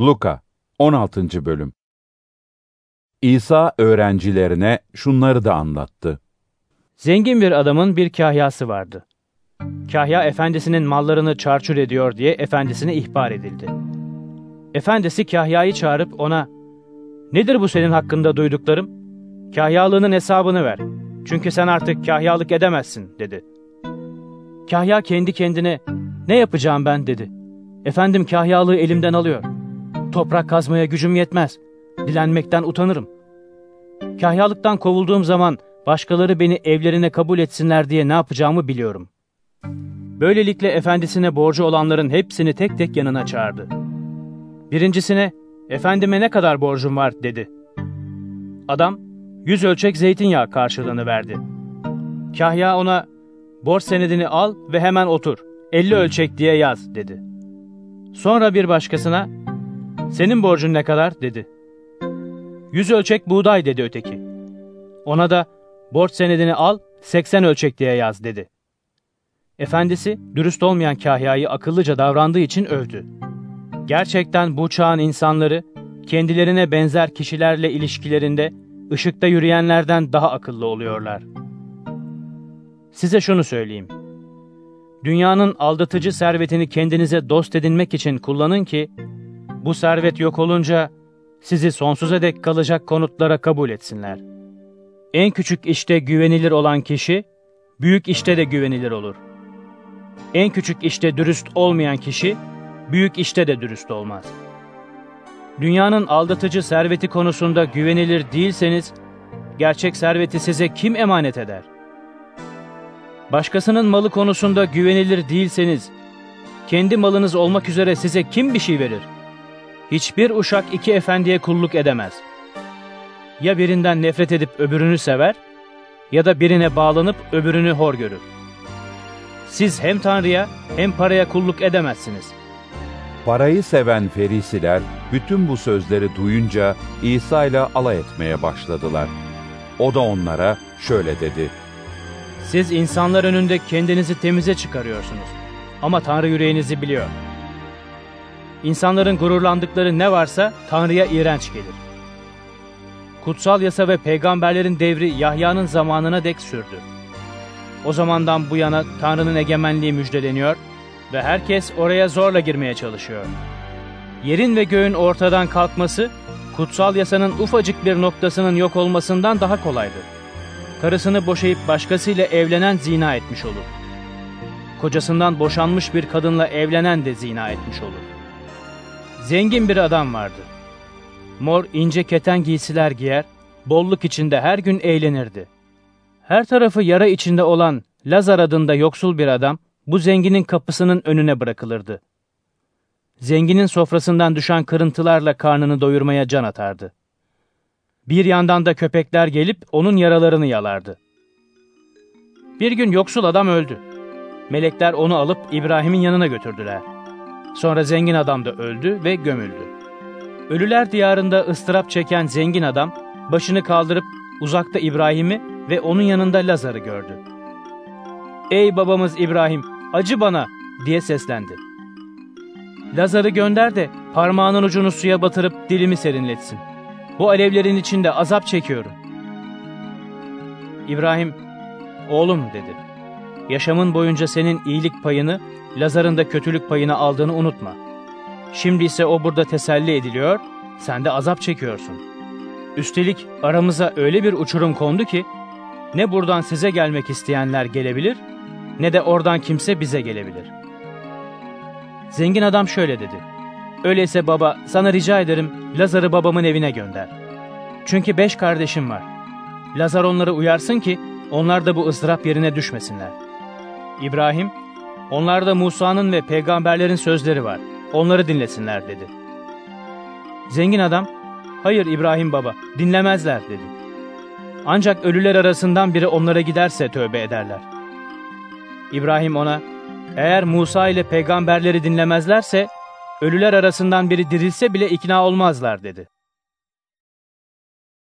Luka 16. Bölüm İsa öğrencilerine şunları da anlattı. Zengin bir adamın bir kahyası vardı. Kahya efendisinin mallarını çarçur ediyor diye efendisine ihbar edildi. Efendisi kahyayı çağırıp ona, ''Nedir bu senin hakkında duyduklarım? Kahyalığının hesabını ver. Çünkü sen artık kahyalık edemezsin.'' dedi. Kahya kendi kendine, ''Ne yapacağım ben?'' dedi. ''Efendim kahyalığı elimden alıyor.'' Toprak kazmaya gücüm yetmez. Dilenmekten utanırım. Kahyalıktan kovulduğum zaman başkaları beni evlerine kabul etsinler diye ne yapacağımı biliyorum. Böylelikle efendisine borcu olanların hepsini tek tek yanına çağırdı. Birincisine, efendime ne kadar borcum var dedi. Adam, yüz ölçek zeytinyağı karşılığını verdi. Kahya ona, borç senedini al ve hemen otur, elli ölçek diye yaz dedi. Sonra bir başkasına, senin borcun ne kadar dedi. Yüz ölçek buğday dedi öteki. Ona da borç senedini al, seksen ölçek diye yaz dedi. Efendisi dürüst olmayan kahyayı akıllıca davrandığı için övdü. Gerçekten bu çağın insanları kendilerine benzer kişilerle ilişkilerinde ışıkta yürüyenlerden daha akıllı oluyorlar. Size şunu söyleyeyim. Dünyanın aldatıcı servetini kendinize dost edinmek için kullanın ki bu servet yok olunca sizi sonsuza dek kalacak konutlara kabul etsinler. En küçük işte güvenilir olan kişi, büyük işte de güvenilir olur. En küçük işte dürüst olmayan kişi, büyük işte de dürüst olmaz. Dünyanın aldatıcı serveti konusunda güvenilir değilseniz, gerçek serveti size kim emanet eder? Başkasının malı konusunda güvenilir değilseniz, kendi malınız olmak üzere size kim bir şey verir?'' Hiçbir uşak iki efendiye kulluk edemez. Ya birinden nefret edip öbürünü sever ya da birine bağlanıp öbürünü hor görür. Siz hem Tanrı'ya hem paraya kulluk edemezsiniz. Parayı seven ferisiler bütün bu sözleri duyunca İsa ile alay etmeye başladılar. O da onlara şöyle dedi. Siz insanlar önünde kendinizi temize çıkarıyorsunuz. Ama Tanrı yüreğinizi biliyor.'' İnsanların gururlandıkları ne varsa Tanrı'ya iğrenç gelir. Kutsal yasa ve peygamberlerin devri Yahya'nın zamanına dek sürdü. O zamandan bu yana Tanrı'nın egemenliği müjdeleniyor ve herkes oraya zorla girmeye çalışıyor. Yerin ve göğün ortadan kalkması, kutsal yasanın ufacık bir noktasının yok olmasından daha kolaydır. Karısını boşayıp başkasıyla evlenen zina etmiş olur. Kocasından boşanmış bir kadınla evlenen de zina etmiş olur. Zengin bir adam vardı. Mor ince keten giysiler giyer, bolluk içinde her gün eğlenirdi. Her tarafı yara içinde olan Lazar adında yoksul bir adam bu zenginin kapısının önüne bırakılırdı. Zenginin sofrasından düşen kırıntılarla karnını doyurmaya can atardı. Bir yandan da köpekler gelip onun yaralarını yalardı. Bir gün yoksul adam öldü. Melekler onu alıp İbrahim'in yanına götürdüler. Sonra zengin adam da öldü ve gömüldü. Ölüler diyarında ıstırap çeken zengin adam başını kaldırıp uzakta İbrahim'i ve onun yanında Lazar'ı gördü. ''Ey babamız İbrahim, acı bana!'' diye seslendi. ''Lazar'ı gönder de parmağının ucunu suya batırıp dilimi serinletsin. Bu alevlerin içinde azap çekiyorum.'' İbrahim, ''Oğlum'' dedi. ''Yaşamın boyunca senin iyilik payını Lazar'ın da kötülük payını aldığını unutma. Şimdi ise o burada teselli ediliyor, sen de azap çekiyorsun. Üstelik aramıza öyle bir uçurum kondu ki, ne buradan size gelmek isteyenler gelebilir, ne de oradan kimse bize gelebilir. Zengin adam şöyle dedi. Öyleyse baba, sana rica ederim Lazar'ı babamın evine gönder. Çünkü beş kardeşim var. Lazar onları uyarsın ki onlar da bu ızdırap yerine düşmesinler. İbrahim, Onlarda Musa'nın ve peygamberlerin sözleri var. Onları dinlesinler dedi. Zengin adam, hayır İbrahim baba, dinlemezler dedi. Ancak ölüler arasından biri onlara giderse tövbe ederler. İbrahim ona, eğer Musa ile peygamberleri dinlemezlerse, ölüler arasından biri dirilse bile ikna olmazlar dedi.